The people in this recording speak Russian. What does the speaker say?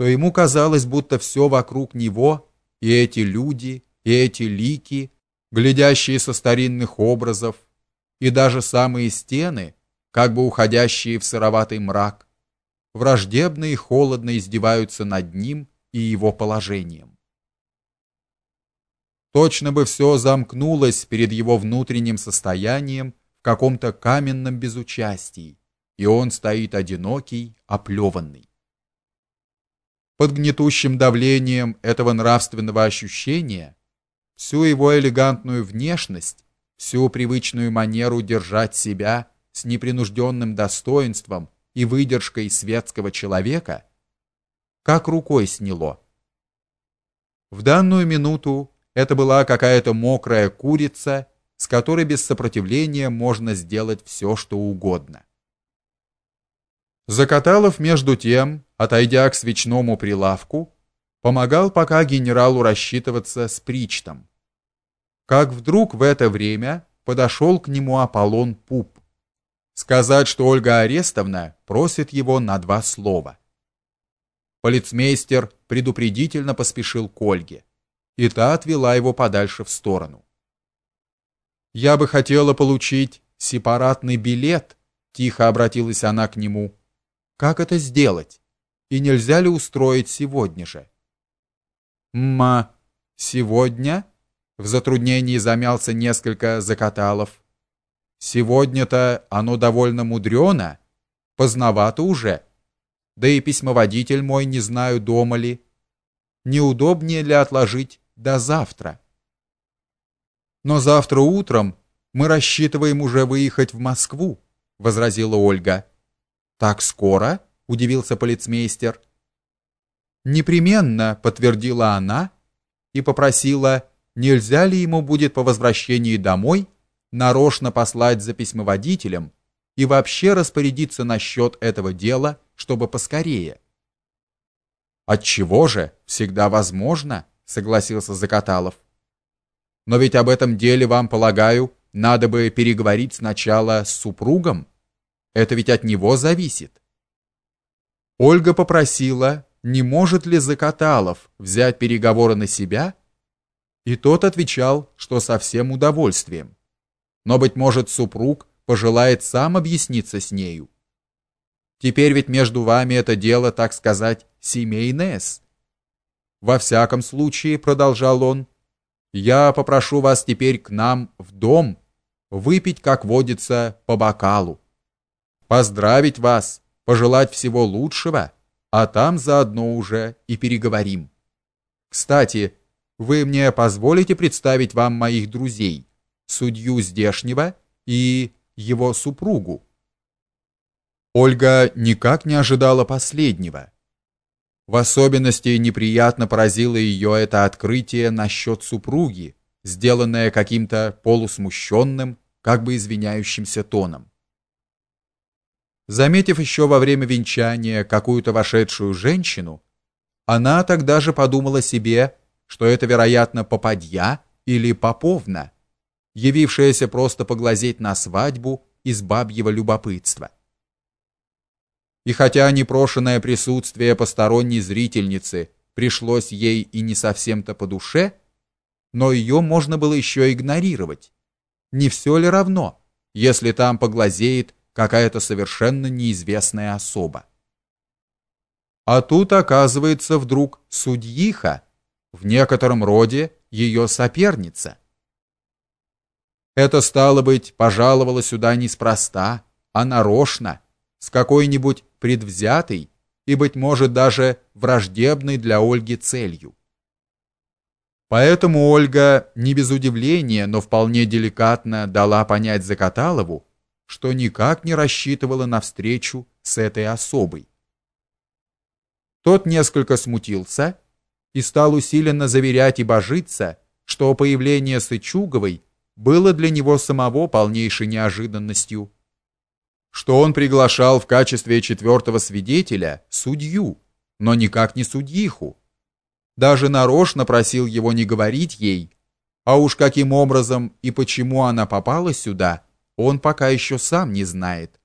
что ему казалось, будто все вокруг него, и эти люди, и эти лики, глядящие со старинных образов, и даже самые стены, как бы уходящие в сыроватый мрак, враждебно и холодно издеваются над ним и его положением. Точно бы все замкнулось перед его внутренним состоянием в каком-то каменном безучастии, и он стоит одинокий, оплеванный. Под гнетущим давлением этого нравственного ощущения всю его элегантную внешность, всю привычную манеру держать себя с непринужденным достоинством и выдержкой светского человека, как рукой сняло. В данную минуту это была какая-то мокрая курица, с которой без сопротивления можно сделать все, что угодно. Закаталов между тем, отойдя к свечному прилавку, помогал пока генералу рассчитываться с причтом. Как вдруг в это время подошел к нему Аполлон Пуп. Сказать, что Ольга Арестовна просит его на два слова. Полицмейстер предупредительно поспешил к Ольге и та отвела его подальше в сторону. Я бы хотела получить сепаратный билет, тихо обратилась она к нему. Как это сделать? И нельзя ли устроить сегодня же? Ма, сегодня? В затруднении замялся несколько закаталов. Сегодня-то оно довольно мудрено, поздновато уже. Да и письмоводитель мой не знаю, дома ли. Неудобнее ли отложить до завтра. Но завтра утром мы рассчитываем уже выехать в Москву, возразила Ольга. Так скоро? Удивился полицмейстер. Непременно, подтвердила она и попросила, нельзя ли ему будет по возвращении домой нарочно послать за письмоводителем и вообще распорядиться насчет этого дела, чтобы поскорее. От чего же? Всегда возможно согласился Закаталов. Но ведь об этом деле вам, полагаю, надо бы переговорить сначала с супругом. Это ведь от него зависит. Ольга попросила, не может ли Закаталов взять переговоры на себя, и тот отвечал, что со всем удовольствием. Но быть может, супруг пожелает сам объясниться с нею. Теперь ведь между вами это дело, так сказать, семейное. Во всяком случае, продолжал он, я попрошу вас теперь к нам в дом выпить, как водится, по бокалу. Поздравить вас, пожелать всего лучшего, а там заодно уже и переговорим. Кстати, вы мне позволите представить вам моих друзей, судью здешнего и его супругу. Ольга никак не ожидала последнего в особенности неприятно поразило ее это открытие насчет супруги, сделанное каким-то полусмущенным, как бы извиняющимся тоном. Заметив еще во время венчания какую-то вошедшую женщину, она тогда же подумала себе, что это, вероятно, попадья или поповна, явившаяся просто поглазеть на свадьбу из бабьего любопытства. И хотя непрошенное присутствие посторонней зрительницы пришлось ей и не совсем-то по душе, но ее можно было еще игнорировать. Не все ли равно, если там поглазеет какая-то совершенно неизвестная особа? А тут оказывается вдруг судьиха, в некотором роде ее соперница. Это стало быть, пожаловала сюда неспроста, а нарочно с какой-нибудь предвзятой и быть может даже враждебной для Ольги целью. Поэтому Ольга не без удивления, но вполне деликатно дала понять Закаталову, что никак не рассчитывала на встречу с этой особой. Тот несколько смутился и стал усиленно заверять и божиться, что появление Сычуговой было для него самого полнейшей неожиданностью что он приглашал в качестве четвертого свидетеля судью, но никак не судьиху. Даже нарочно просил его не говорить ей, а уж каким образом и почему она попала сюда, он пока еще сам не знает.